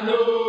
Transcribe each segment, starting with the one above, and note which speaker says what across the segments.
Speaker 1: Manu.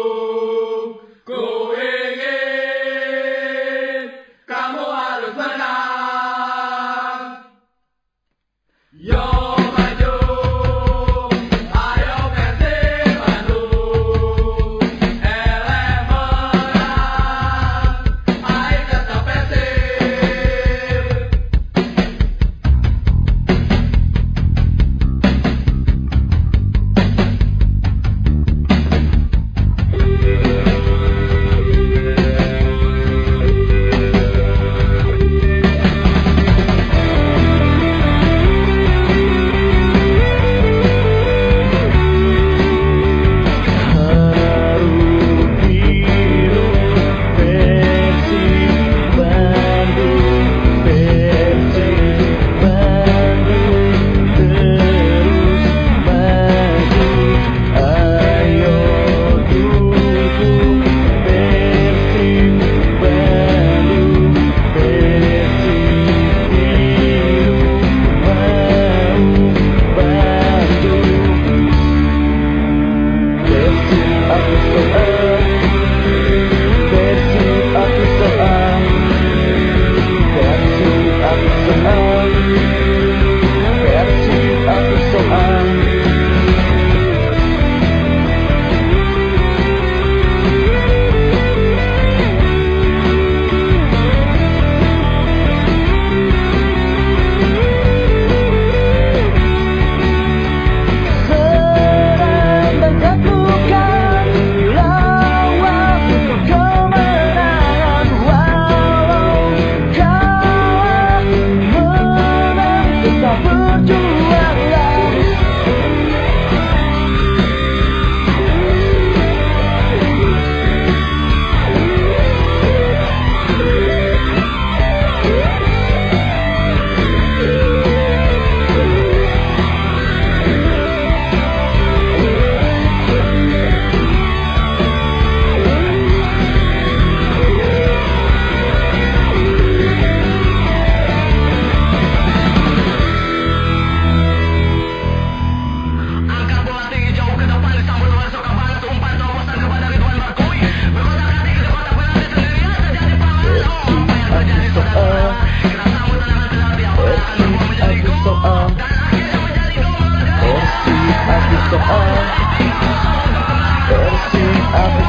Speaker 2: Pero si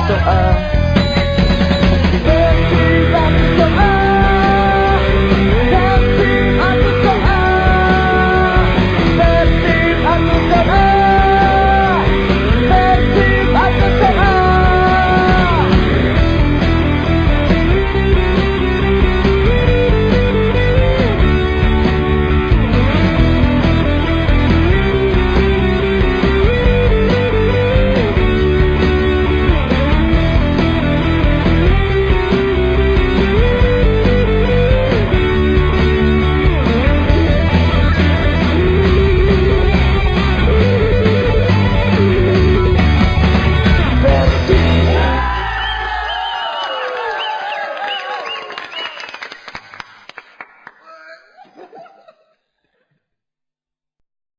Speaker 2: so